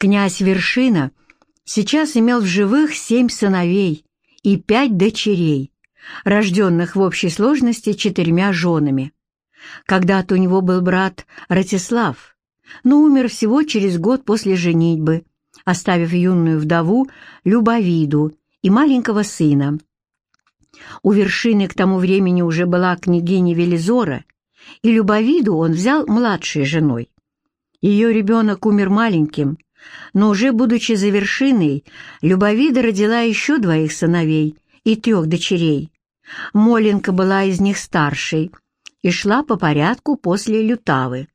Князь Вершина сейчас имел в живых семь сыновей и пять дочерей, рожденных в общей сложности четырьмя женами. Когда-то у него был брат Ратислав, но умер всего через год после женитьбы, оставив юную вдову Любовиду и маленького сына. У вершины к тому времени уже была княгиня Велизора, и Любовиду он взял младшей женой. Ее ребенок умер маленьким, но уже будучи за вершиной, Любовида родила еще двоих сыновей и трех дочерей. Моленка была из них старшей и шла по порядку после Лютавы,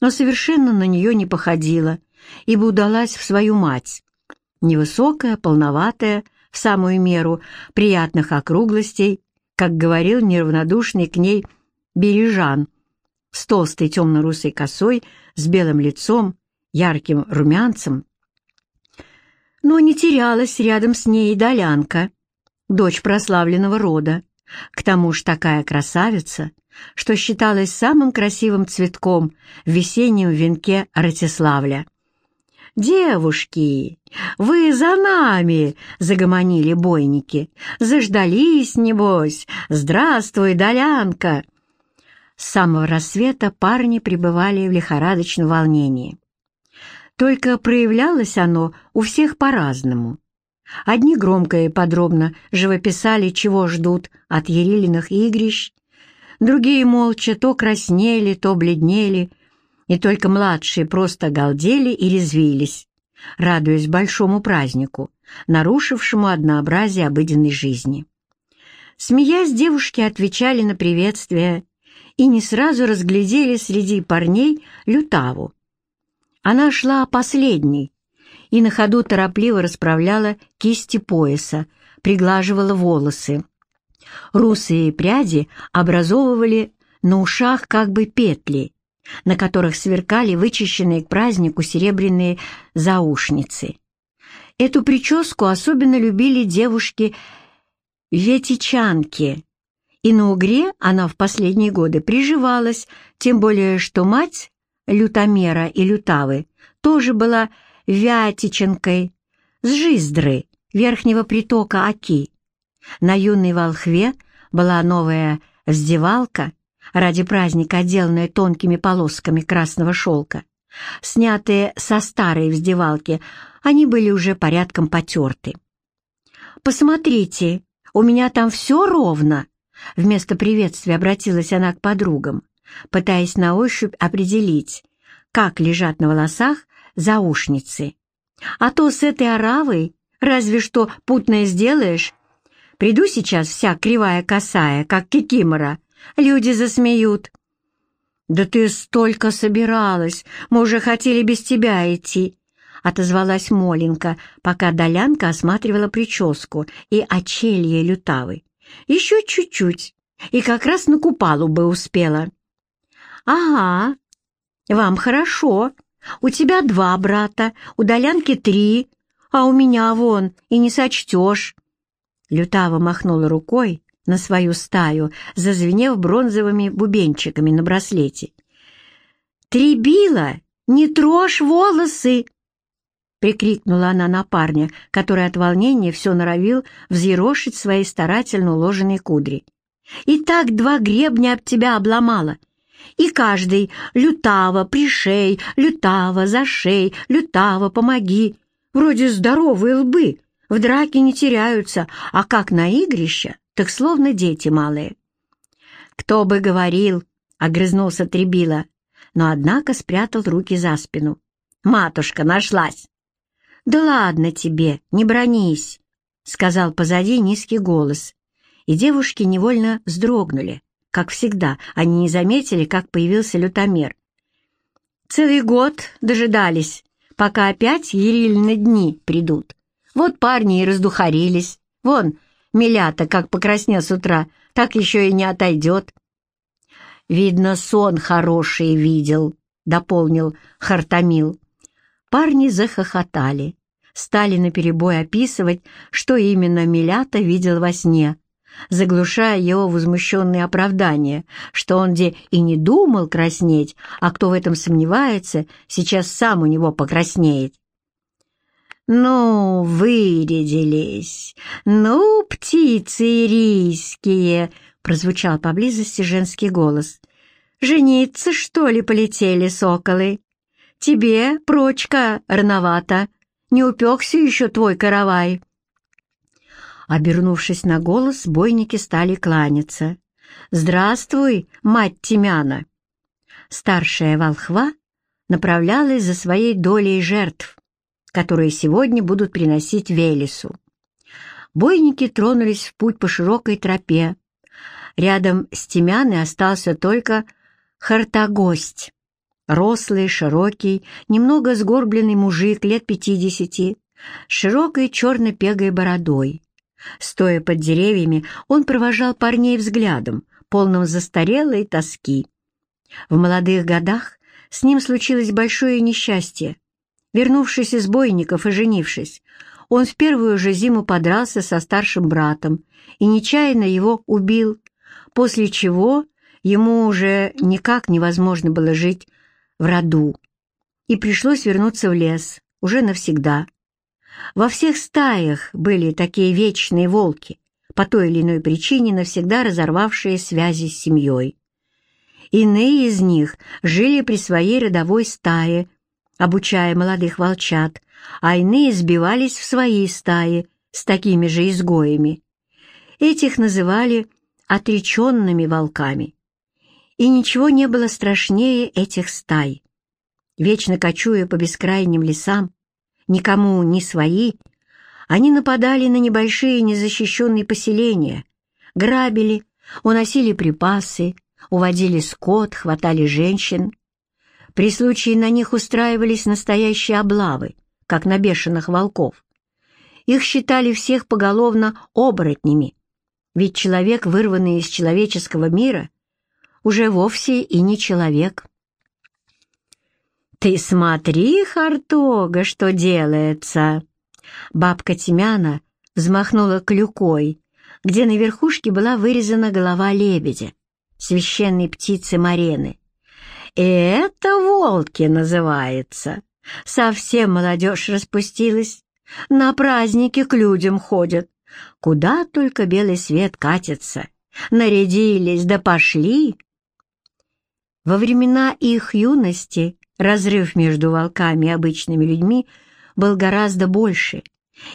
но совершенно на нее не походила, ибо удалась в свою мать. Невысокая, полноватая, в самую меру, приятных округлостей, как говорил неравнодушный к ней Бережан, с толстой темно-русой косой, с белым лицом, ярким румянцем. Но не терялась рядом с ней Долянка, дочь прославленного рода, к тому же такая красавица, что считалась самым красивым цветком в весеннем венке Ратиславля. «Девушки, вы за нами!» — загомонили бойники. «Заждались, небось! Здравствуй, Долянка!» С самого рассвета парни пребывали в лихорадочном волнении. Только проявлялось оно у всех по-разному. Одни громко и подробно живописали, чего ждут от Ерилиных игрищ, другие молча то краснели, то бледнели, и только младшие просто галдели и резвились, радуясь большому празднику, нарушившему однообразие обыденной жизни. Смеясь, девушки отвечали на приветствие и не сразу разглядели среди парней Лютаву, она шла последней и на ходу торопливо расправляла кисти пояса, приглаживала волосы. Русые пряди образовывали на ушах как бы петли, на которых сверкали вычищенные к празднику серебряные заушницы. Эту прическу особенно любили девушки-ветичанки, и на Угре она в последние годы приживалась, тем более что мать Лютомера и Лютавы тоже была Вятиченкой с Жиздры, верхнего притока Оки. На юной волхве была новая вздевалка, ради праздника отделанная тонкими полосками красного шелка. Снятые со старой вздевалки, они были уже порядком потерты. «Посмотрите, у меня там все ровно!» Вместо приветствия обратилась она к подругам пытаясь на ощупь определить, как лежат на волосах заушницы. А то с этой оравой разве что путное сделаешь. Приду сейчас вся кривая косая, как кикимора, люди засмеют. «Да ты столько собиралась, мы уже хотели без тебя идти», — отозвалась Моленька, пока Долянка осматривала прическу и очелье лютавы. «Еще чуть-чуть, и как раз на купалу бы успела». «Ага, вам хорошо. У тебя два брата, у Долянки три, а у меня вон и не сочтешь». Лютава махнула рукой на свою стаю, зазвенев бронзовыми бубенчиками на браслете. «Требила, не трожь волосы!» прикрикнула она на парня, который от волнения все норовил взъерошить свои старательно уложенные кудри. «И так два гребня об тебя обломала, и каждый «Лютава, пришей, Лютава, зашей, Лютава, помоги». Вроде здоровые лбы, в драке не теряются, а как на игрище, так словно дети малые. «Кто бы говорил», — огрызнулся Требила, но однако спрятал руки за спину. «Матушка нашлась!» «Да ладно тебе, не бронись», — сказал позади низкий голос, и девушки невольно вздрогнули. Как всегда, они не заметили, как появился лютомер. Целый год дожидались, пока опять Ерильны дни придут. Вот парни и раздухарились. Вон, Милята, как покраснел с утра, так еще и не отойдет. «Видно, сон хороший видел», — дополнил Хартамил. Парни захохотали, стали наперебой описывать, что именно Милята видел во сне заглушая его возмущенные оправдания, что он где и не думал краснеть, а кто в этом сомневается, сейчас сам у него покраснеет. «Ну, вырядились! Ну, птицы ирийские!» — прозвучал поблизости женский голос. «Жениться, что ли, полетели соколы? Тебе, прочка, рановато. Не упекся еще твой каравай». Обернувшись на голос, бойники стали кланяться. «Здравствуй, мать Тимяна!» Старшая волхва направлялась за своей долей жертв, которые сегодня будут приносить Велесу. Бойники тронулись в путь по широкой тропе. Рядом с Тимяной остался только Хартагость, рослый, широкий, немного сгорбленный мужик лет пятидесяти, с широкой черно-пегой бородой. Стоя под деревьями, он провожал парней взглядом, полным застарелой тоски. В молодых годах с ним случилось большое несчастье. Вернувшись из бойников и женившись, он в первую же зиму подрался со старшим братом и нечаянно его убил, после чего ему уже никак невозможно было жить в роду, и пришлось вернуться в лес, уже навсегда. Во всех стаях были такие вечные волки, по той или иной причине навсегда разорвавшие связи с семьей. Иные из них жили при своей родовой стае, обучая молодых волчат, а иные сбивались в свои стаи с такими же изгоями. Этих называли отреченными волками. И ничего не было страшнее этих стай. Вечно кочуя по бескрайним лесам, никому не свои, они нападали на небольшие незащищенные поселения, грабили, уносили припасы, уводили скот, хватали женщин. При случае на них устраивались настоящие облавы, как на бешеных волков. Их считали всех поголовно оборотнями, ведь человек, вырванный из человеческого мира, уже вовсе и не человек. «Ты смотри, Хартога, что делается!» Бабка Тимяна взмахнула клюкой, где на верхушке была вырезана голова лебедя, священной птицы Марены. «Это волки называется. Совсем молодежь распустилась. На праздники к людям ходят. Куда только белый свет катится. Нарядились да пошли». Во времена их юности Разрыв между волками и обычными людьми был гораздо больше,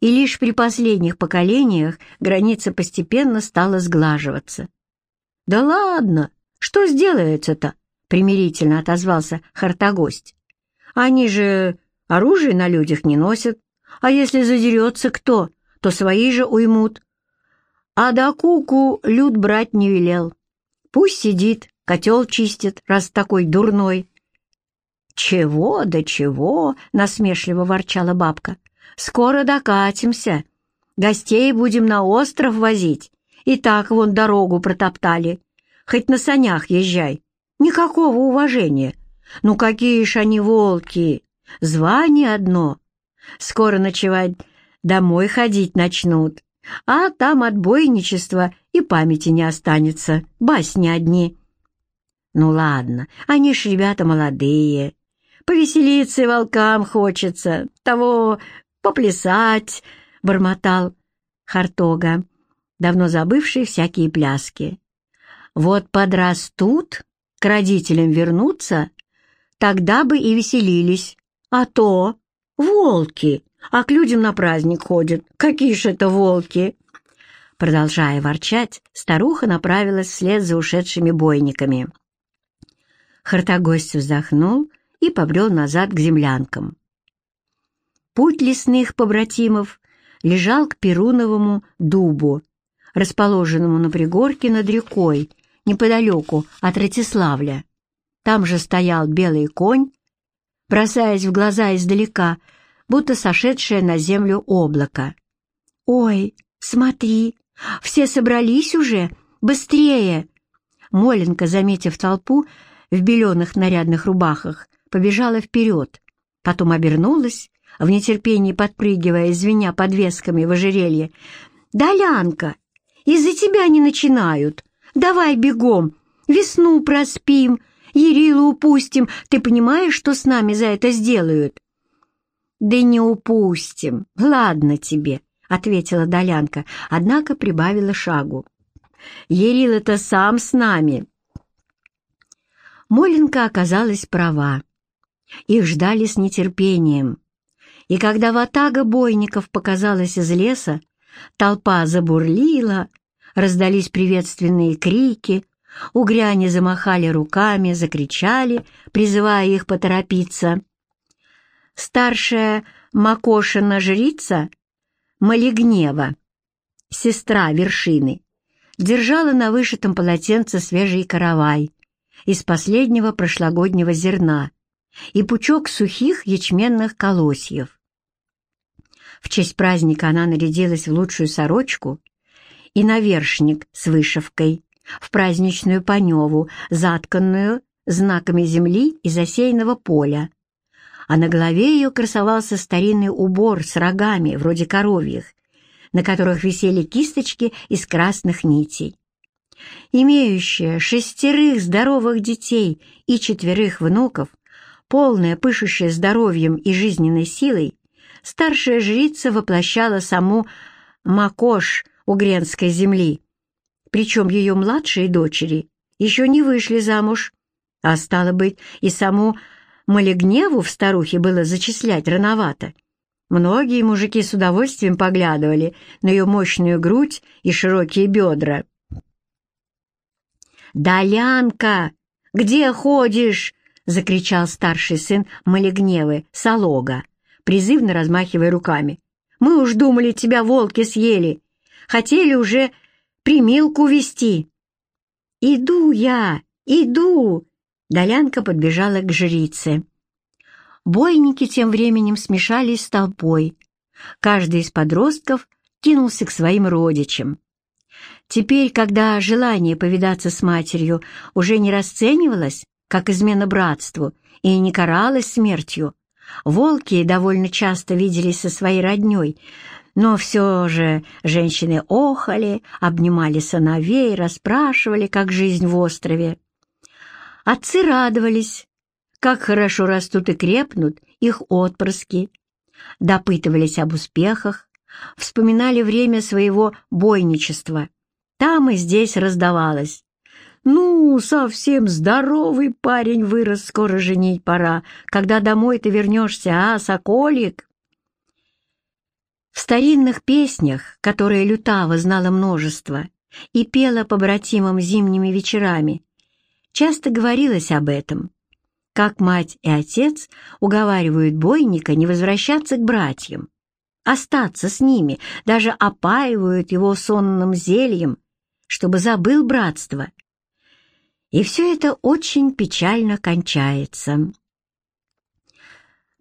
и лишь при последних поколениях граница постепенно стала сглаживаться. «Да ладно! Что сделается-то?» — примирительно отозвался Хартогость. «Они же оружие на людях не носят, а если задерется кто, то свои же уймут. А до куку люд брать не велел. Пусть сидит, котел чистит, раз такой дурной». «Чего да чего?» — насмешливо ворчала бабка. «Скоро докатимся. Гостей будем на остров возить. И так вон дорогу протоптали. Хоть на санях езжай. Никакого уважения. Ну какие ж они волки! Звание одно. Скоро ночевать домой ходить начнут. А там отбойничества и памяти не останется. Басни одни». «Ну ладно, они ж ребята молодые, Повеселиться и волкам хочется, того поплясать, — бормотал Хартога, давно забывший всякие пляски. Вот подрастут, к родителям вернутся, тогда бы и веселились. А то волки, а к людям на праздник ходят. Какие же это волки? Продолжая ворчать, старуха направилась вслед за ушедшими бойниками. Хартогость вздохнул и побрел назад к землянкам. Путь лесных побратимов лежал к Перуновому дубу, расположенному на пригорке над рекой, неподалеку от Ратиславля. Там же стоял белый конь, бросаясь в глаза издалека, будто сошедшее на землю облако. «Ой, смотри, все собрались уже! Быстрее!» Моленко, заметив толпу в беленых нарядных рубахах, побежала вперед, потом обернулась, в нетерпении подпрыгивая, звеня подвесками в ожерелье. «Да, Лянка, из-за тебя не начинают. Давай бегом, весну проспим, Ерилу упустим. Ты понимаешь, что с нами за это сделают?» «Да не упустим. Ладно тебе», — ответила Долянка, однако прибавила шагу. «Ерила-то сам с нами». Моленка оказалась права. Их ждали с нетерпением. И когда ватага бойников показалась из леса, толпа забурлила, раздались приветственные крики, угряне замахали руками, закричали, призывая их поторопиться. Старшая Макошина жрица Малигнева, сестра вершины, держала на вышитом полотенце свежий каравай из последнего прошлогоднего зерна и пучок сухих ячменных колосьев. В честь праздника она нарядилась в лучшую сорочку и навершник с вышивкой, в праздничную паневу, затканную знаками земли и засеянного поля, а на голове ее красовался старинный убор с рогами, вроде коровьих, на которых висели кисточки из красных нитей. Имеющая шестерых здоровых детей и четверых внуков, полная, пышущая здоровьем и жизненной силой, старшая жрица воплощала саму Макош угренской земли, причем ее младшие дочери еще не вышли замуж, а стало быть, и саму Малегневу в старухе было зачислять рановато. Многие мужики с удовольствием поглядывали на ее мощную грудь и широкие бедра. «Долянка, где ходишь?» — закричал старший сын Малегневы, Салога, призывно размахивая руками. «Мы уж думали, тебя волки съели. Хотели уже примилку вести». «Иду я, иду!» Долянка подбежала к жрице. Бойники тем временем смешались с толпой. Каждый из подростков кинулся к своим родичам. Теперь, когда желание повидаться с матерью уже не расценивалось, как измена братству, и не каралось смертью, волки довольно часто виделись со своей родней, но все же женщины охали, обнимали сыновей, расспрашивали, как жизнь в острове. Отцы радовались, как хорошо растут и крепнут их отпрыски, допытывались об успехах, вспоминали время своего бойничества. Там и здесь раздавалось. «Ну, совсем здоровый парень вырос, скоро женить пора. Когда домой ты вернешься, а, соколик?» В старинных песнях, которые Лютава знала множество и пела побратимам зимними вечерами, Часто говорилось об этом, как мать и отец уговаривают бойника не возвращаться к братьям, остаться с ними, даже опаивают его сонным зельем, чтобы забыл братство. И все это очень печально кончается.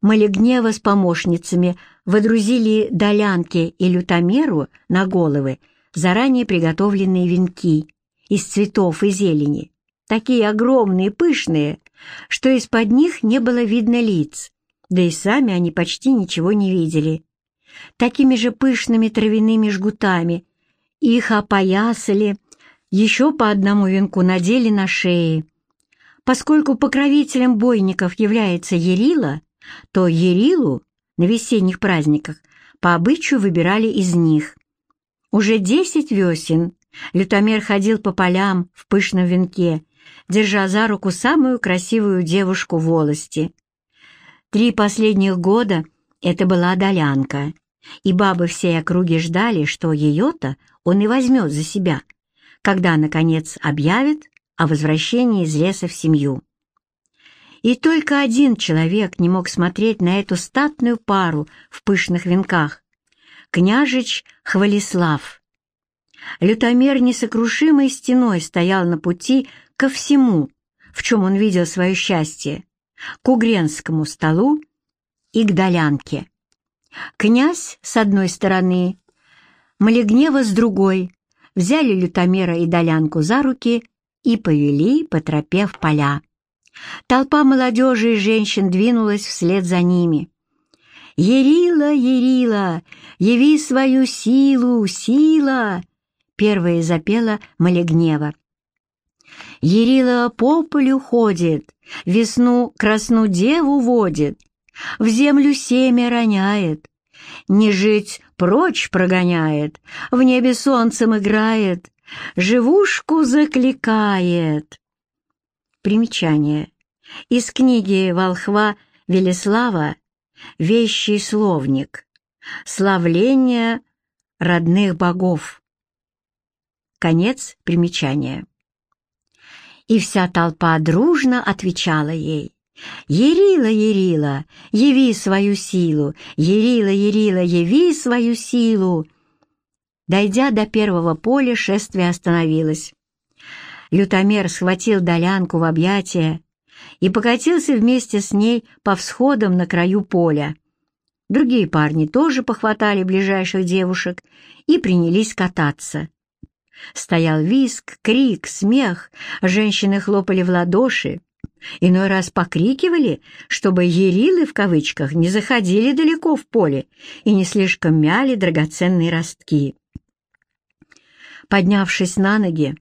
Малегнева с помощницами водрузили Долянке и Лютомеру на головы заранее приготовленные венки из цветов и зелени, такие огромные, пышные, что из-под них не было видно лиц, да и сами они почти ничего не видели. Такими же пышными травяными жгутами их опоясали, еще по одному венку надели на шеи. Поскольку покровителем бойников является Ерила, то Ерилу на весенних праздниках по обычаю выбирали из них. Уже десять весен Лютомер ходил по полям в пышном венке держа за руку самую красивую девушку волости. Три последних года это была Долянка, и бабы всей округи ждали, что ее-то он и возьмет за себя, когда, наконец, объявит о возвращении из леса в семью. И только один человек не мог смотреть на эту статную пару в пышных венках — княжич Хвалислав. Лютомер несокрушимой стеной стоял на пути ко всему, в чем он видел свое счастье, к угренскому столу и к долянке. Князь с одной стороны, Малегнева с другой, взяли лютомера и долянку за руки и повели по тропе в поля. Толпа молодежи и женщин двинулась вслед за ними. «Ерила, Ерила, яви свою силу, сила!» Первая запела Малегнева. Ерила по полю ходит, весну красну деву водит, в землю семя роняет, не жить прочь прогоняет, в небе солнцем играет, живушку закликает. Примечание. Из книги Волхва Велеслава «Вещий словник. Славление родных богов». Конец примечания. И вся толпа дружно отвечала ей. «Ерила, Ерила, яви свою силу! Ерила, Ерила, яви свою силу!» Дойдя до первого поля, шествие остановилось. Лютомер схватил Долянку в объятия и покатился вместе с ней по всходам на краю поля. Другие парни тоже похватали ближайших девушек и принялись кататься. Стоял виск, крик, смех, женщины хлопали в ладоши, иной раз покрикивали, чтобы «ерилы» в кавычках не заходили далеко в поле и не слишком мяли драгоценные ростки. Поднявшись на ноги,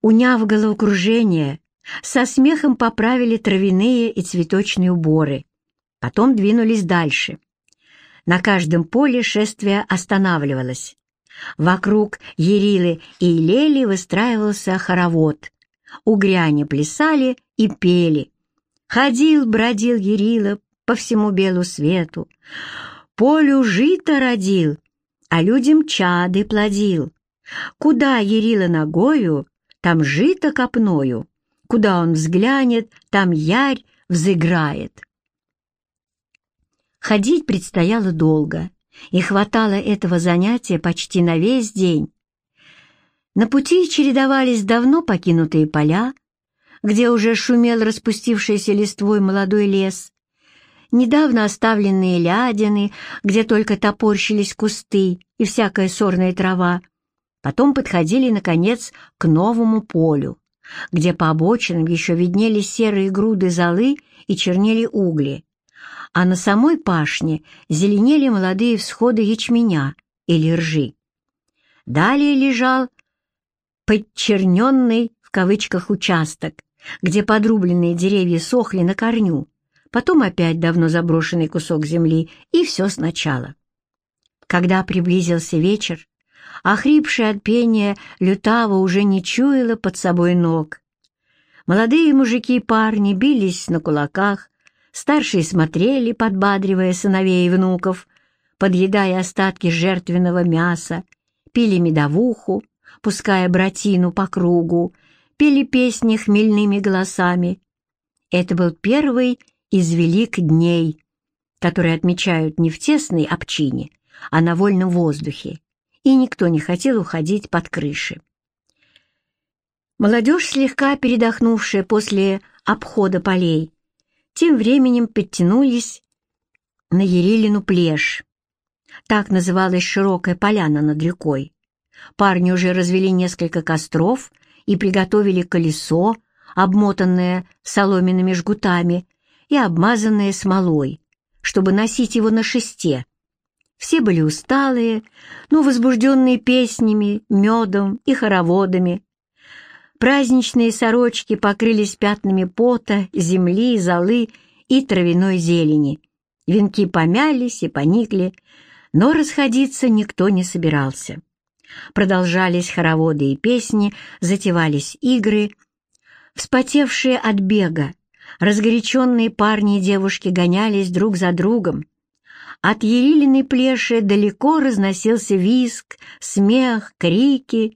уняв головокружение, со смехом поправили травяные и цветочные уборы. Потом двинулись дальше. На каждом поле шествие останавливалось. Вокруг Ерилы и Лели выстраивался хоровод. Угряне плясали и пели. Ходил, бродил Ерила по всему белу свету. Полю жито родил, а людям чады плодил. Куда Ерила ногою, там жито копною. Куда он взглянет, там ярь взыграет. Ходить предстояло долго и хватало этого занятия почти на весь день. На пути чередовались давно покинутые поля, где уже шумел распустившийся листвой молодой лес, недавно оставленные лядины, где только топорщились кусты и всякая сорная трава, потом подходили, наконец, к новому полю, где по обочинам еще виднелись серые груды золы и чернели угли а на самой пашне зеленели молодые всходы ячменя или ржи. Далее лежал «подчерненный» в кавычках участок, где подрубленные деревья сохли на корню, потом опять давно заброшенный кусок земли, и все сначала. Когда приблизился вечер, охрипшее от пения лютава уже не чуяло под собой ног. Молодые мужики и парни бились на кулаках, Старшие смотрели, подбадривая сыновей и внуков, подъедая остатки жертвенного мяса, пили медовуху, пуская братину по кругу, пели песни хмельными голосами. Это был первый из велик дней, которые отмечают не в тесной общине, а на вольном воздухе, и никто не хотел уходить под крыши. Молодежь, слегка передохнувшая после обхода полей, тем временем подтянулись на Ерилину плешь. Так называлась широкая поляна над рекой. Парни уже развели несколько костров и приготовили колесо, обмотанное соломенными жгутами и обмазанное смолой, чтобы носить его на шесте. Все были усталые, но возбужденные песнями, медом и хороводами. Праздничные сорочки покрылись пятнами пота, земли, золы и травяной зелени. Венки помялись и поникли, но расходиться никто не собирался. Продолжались хороводы и песни, затевались игры. Вспотевшие от бега, разгоряченные парни и девушки гонялись друг за другом. От Ерилиной плеши далеко разносился виск, смех, крики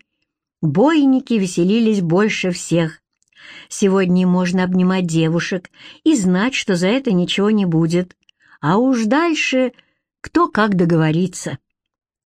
Бойники веселились больше всех. Сегодня можно обнимать девушек и знать, что за это ничего не будет. А уж дальше кто как договорится.